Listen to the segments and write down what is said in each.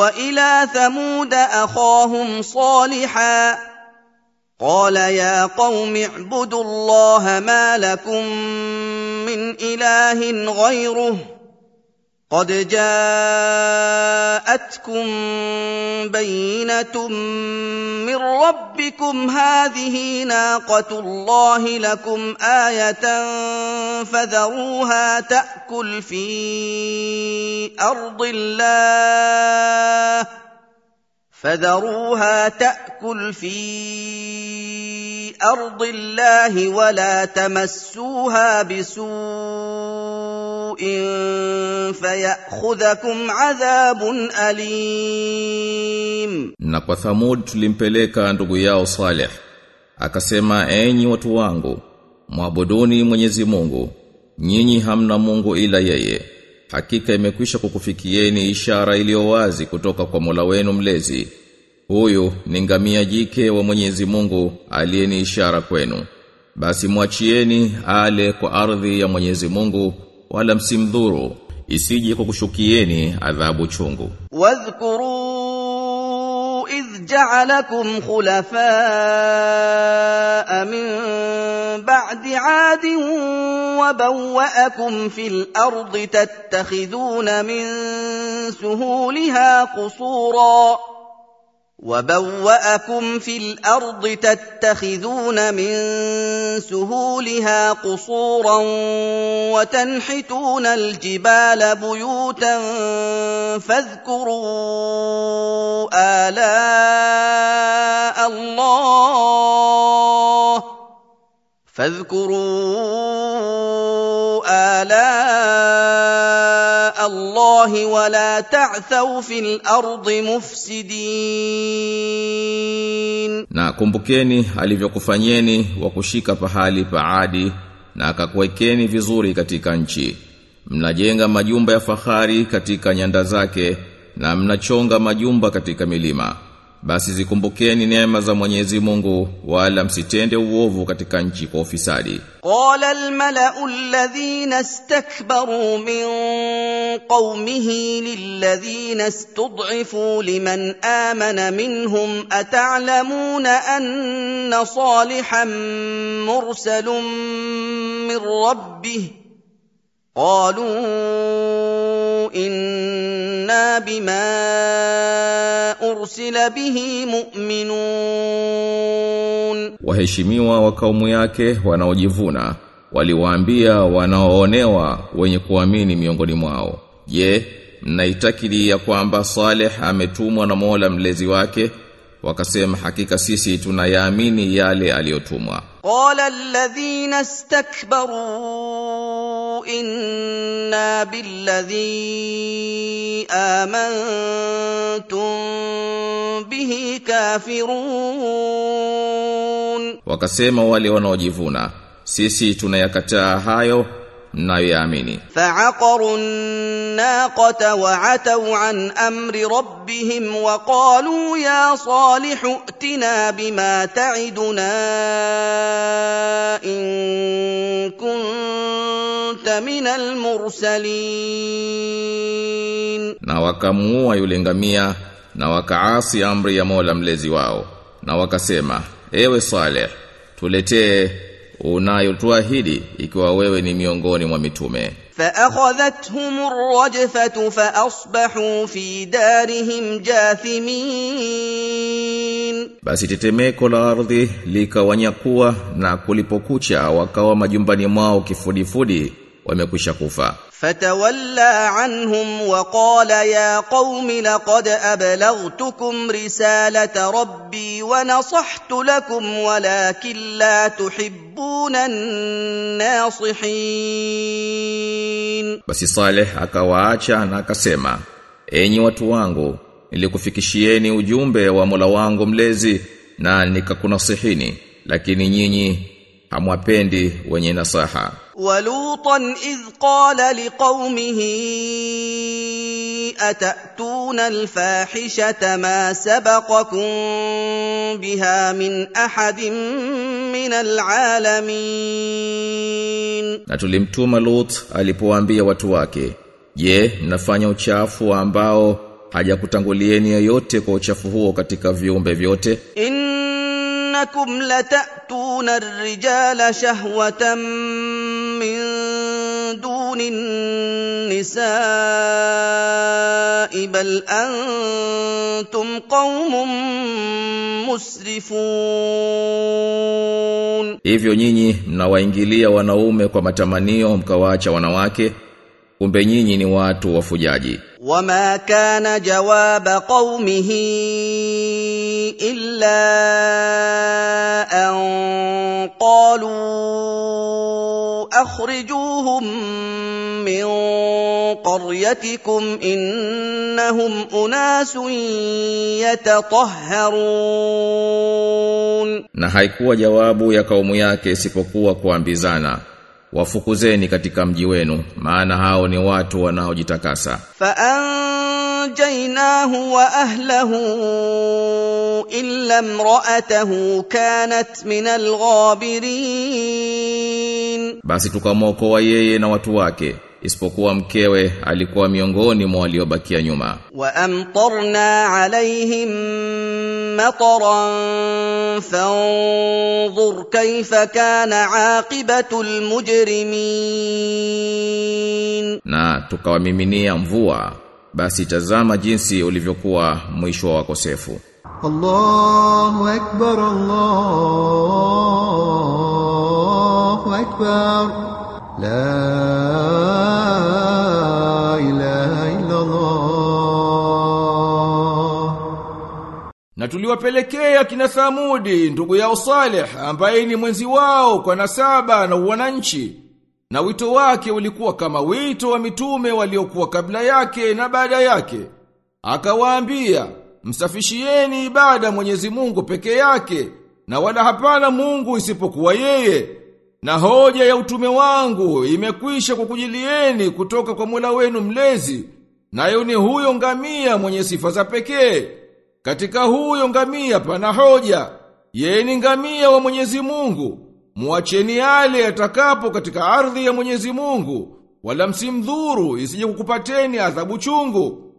وإلى ثمود أخاهم صالحا قال يا قوم اعبدوا الله ما لكم من إله غيره قد جاءتكم بينة من ربكم. هذه ناقة الله لكم آية فذروها تأكل في أرض الله. فذروها تاكل في ارض الله ولا تمسوها بسوء فياخذكم عذاب اليم Na kwa Thamud tulimpeleka ndugu yao Saleh. Akasema enyi watu wangu, mwabuduni Mwenyezi Mungu. Nyinyi hamna Mungu ila yeye. hakika imekwisha kukufikieni ishara iliyo wazi kutoka kwa Mola wenu mlezi. Huyu ni ngamia jike wa Mwenyezi Mungu aliyeni ishara kwenu. Basi mwachieni ale kwa ardhi ya Mwenyezi Mungu wala msimdhuru isije kukushukieni adhabu chungu. Wadhkuru اذ جعلكم خلفاء من بعد عاد وبوأكم في الأرض تتخذون من سهولها قصورا وبوأكم في الأرض تتخذون من سهولها قصورا وتنحتون الجبال بيوتا فاذكروا الاء الله فاذكروا آلاء الله ولا تعثوا في الأرض مفسدين Na kumbukeni alivyokufanyeni wa kushika pahali pa Adi na akakuwekeni vizuri katika nchi. Mnajenga majumba ya fahari katika nyanda zake na mnachonga majumba katika milima basi zikumbukeni neema za Mwenyezi Mungu wala msitende uovu katika nchi kwa ufisadi. Qala al-mala'u alladhina istakbaru min qawmihi lilladhina istud'ifu liman amana minhum ata'lamuna anna salihan mursalun min rabbih qalu إنا بما أرسل به مؤمنون Waheshimiwa wa kaumu yake wanaojivuna waliwaambia wanaoonewa wenye kuamini miongoni mwao. Je, mnaitakidi ya kwamba Saleh ametumwa na Mola mlezi wake? Wakasema hakika sisi tunayaamini yale aliyotumwa. قال الذين استكبروا إنا بالذي آمنتم به كافرون Wakasema wale wanaojivuna, sisi tunayakataa hayo mnayoyaamini. فعقروا الناقة وعتوا عن أمر ربهم وقالوا يا صالح ائتنا بما تعدنا إن كنت من المرسلين Na wakamuua yule ngamia na wakaasi amri ya Mola mlezi wao. Na wakasema, ewe Saleh, tuletee unayotuahidi ikiwa wewe ni miongoni mwa mitume. فأخذتهم الرجفة فأصبحوا في دارهم جاثمين Basi tetemeko la ardhi likawanyakua na kulipokucha wakawa majumbani mwao kifudifudi wamekwisha kufa. Fatawalla anhum wa qala ya qaumi laqad ablaghtukum risalata rabbi wa nasahtu lakum walakin la tuhibbuna an-nasihin. Basi saleh akawaacha na akasema enyi watu wangu nilikufikishieni ujumbe wa Mola wangu mlezi na nikakunasihini lakini nyinyi hamwapendi wenye nasaha. Walutan idh qala liqaumihi atatuna alfahishata ma sabaqakum biha min ahadin min alalamin. Na tulimtuma lut alipowaambia watu wake je mnafanya uchafu ambao hajakutangulieni yoyote kwa uchafu huo katika viumbe vyote? In إنكم لتأتون الرجال شهوة من دون النساء بل أنتم قوم مسرفون hivyo nyinyi mnawaingilia wanaume kwa matamanio mkawaacha wanawake kumbe nyinyi ni watu wafujaji. Wama kana jawaba qaumihi illa an qalu akhrijuhum min qaryatikum innahum unasun yatatahharun. Na haikuwa jawabu ya kaumu yake isipokuwa kuambizana wafukuzeni katika mji wenu maana hao ni watu wanaojitakasa. Fa anjaynahu wa ahlihi illa imra'atuhu kanat min alghabirin basi tukamwokoa yeye na watu wake isipokuwa mkewe alikuwa miongoni mwa waliobakia nyuma. Wa amtarna alaihim mataran fanzur kaifa kana aqibatu almujrimin na tukawamiminia mvua basi tazama jinsi ulivyokuwa mwisho wa wakosefu. Allahu akbar Allahu akbar. Na tuliwapelekea kina Thamudi ndugu yao Saleh ambaye ni mwenzi wao kwa nasaba na wananchi na wito wake ulikuwa kama wito wa mitume waliokuwa kabla yake na baada yake. Akawaambia, msafishieni ibada Mwenyezi Mungu peke yake na wala hapana Mungu isipokuwa yeye. Na hoja ya utume wangu imekwisha kukujilieni kutoka kwa mula wenu mlezi. Nayo ni huyo ngamia mwenye sifa za pekee. Katika huyo ngamia pana hoja. yeni ni ngamia wa Mwenyezi Mungu. Muacheni yale atakapo katika ardhi ya Mwenyezi Mungu, wala msimdhuru isije kukupateni adhabu chungu.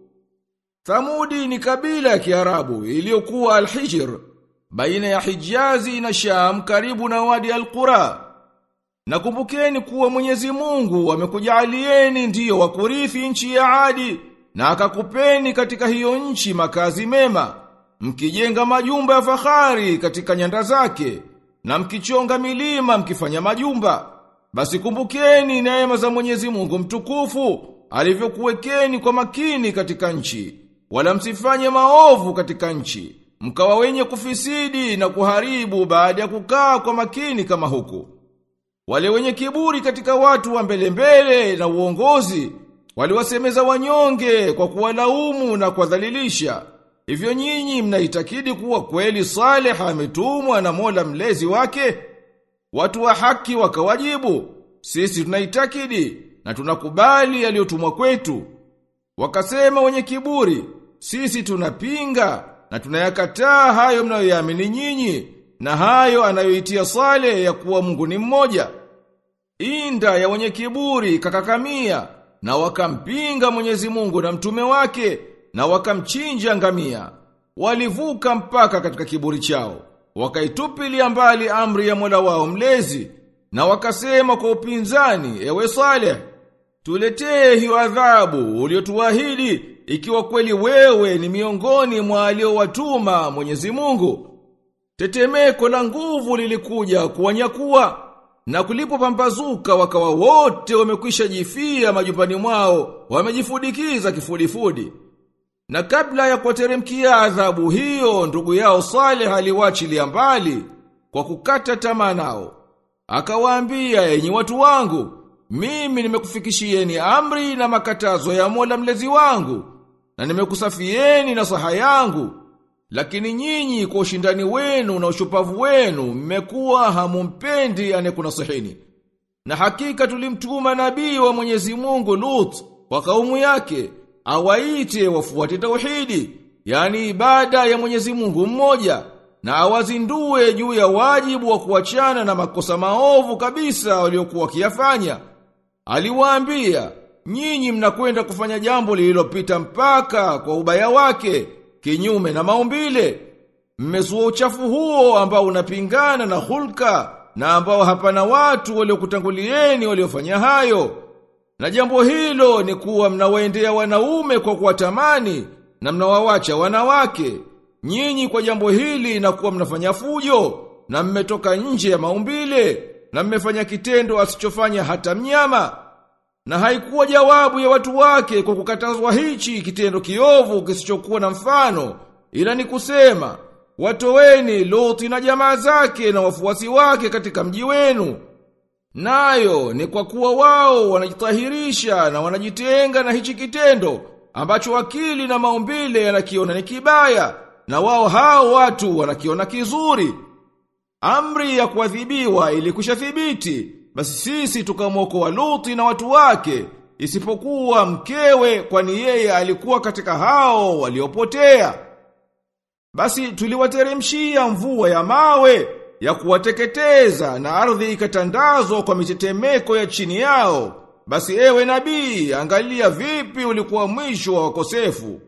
Thamudi ni kabila ya Kiarabu iliyokuwa Al-Hijr baina ya Hijazi na Sham karibu na wadi Al-Qura. Nakumbukeni kuwa Mwenyezi Mungu amekujalieni ndiyo wakurithi nchi ya Adi na akakupeni katika hiyo nchi makazi mema, mkijenga majumba ya fahari katika nyanda zake, na mkichonga milima mkifanya majumba. Basi kumbukeni neema za Mwenyezi Mungu mtukufu alivyokuwekeni kwa makini katika nchi, wala msifanye maovu katika nchi, mkawa wenye kufisidi na kuharibu baada ya kukaa kwa makini kama huku. Wale wenye kiburi katika watu wa mbele mbele na uongozi waliwasemeza wanyonge kwa kuwalaumu na kuwadhalilisha. Hivyo nyinyi mnaitakidi kuwa kweli Saleh ametumwa na Mola mlezi wake? Watu wa haki wakawajibu, sisi tunaitakidi na tunakubali yaliyotumwa kwetu. Wakasema wenye kiburi, sisi tunapinga na tunayakataa hayo mnayoyaamini nyinyi na hayo anayoitia Saleh ya kuwa Mungu ni mmoja. Inda ya wenye kiburi kakakamia na wakampinga Mwenyezi Mungu na mtume wake na wakamchinja ngamia. Walivuka mpaka katika kiburi chao. Wakaitupilia mbali amri ya Mola wao mlezi na wakasema kwa upinzani, ewe Saleh, tuletee hiyo adhabu uliyotuahidi ikiwa kweli wewe ni miongoni mwa aliowatuma Mwenyezi Mungu. Tetemeko la nguvu lilikuja kuwanyakuwa na kulipo pambazuka wakawa wote wamekwisha jifia majumbani mwao, wamejifudikiza kifudifudi. Na kabla ya kuwateremkia adhabu hiyo, ndugu yao Saleh aliwachilia mbali kwa kukata tamaa nao. Akawaambia, enyi watu wangu, mimi nimekufikishieni amri na makatazo ya Mola mlezi wangu, na nimekusafieni na saha yangu. Lakini nyinyi kwa ushindani wenu na ushupavu wenu mmekuwa hamumpendi anekunasihini. Na hakika tulimtuma nabii wa Mwenyezi Mungu Lut kwa kaumu yake awaite wafuate tauhidi, yani ibada ya Mwenyezi Mungu mmoja, na awazindue juu ya wajibu wa kuachana na makosa maovu kabisa waliokuwa wakiyafanya. Aliwaambia, nyinyi mnakwenda kufanya jambo lililopita mpaka kwa ubaya wake, kinyume na maumbile. Mmezua uchafu huo ambao unapingana na hulka na ambao hapana watu waliokutangulieni waliofanya hayo. Na jambo hilo ni kuwa mnawaendea wanaume kwa kuwatamani na mnawawacha wanawake. Nyinyi kwa jambo hili na kuwa mnafanya fujo na mmetoka nje ya maumbile na mmefanya kitendo asichofanya hata mnyama. Na haikuwa jawabu ya watu wake kwa kukatazwa hichi kitendo kiovu kisichokuwa na mfano, ila ni kusema, watoweni loti na jamaa zake na wafuasi wake katika mji wenu. Nayo ni kwa kuwa wao wanajitahirisha na wanajitenga na hichi kitendo ambacho akili na maumbile yanakiona ni kibaya na wao hao watu wanakiona kizuri. Amri ya kuadhibiwa ilikwisha thibiti, basi sisi tukamwokoa Luti na watu wake, isipokuwa mkewe kwani yeye alikuwa katika hao waliopotea. Basi tuliwateremshia mvua ya mawe ya kuwateketeza na ardhi ikatandazwa kwa mitetemeko ya chini yao. Basi ewe nabii, angalia vipi ulikuwa mwisho wa wakosefu.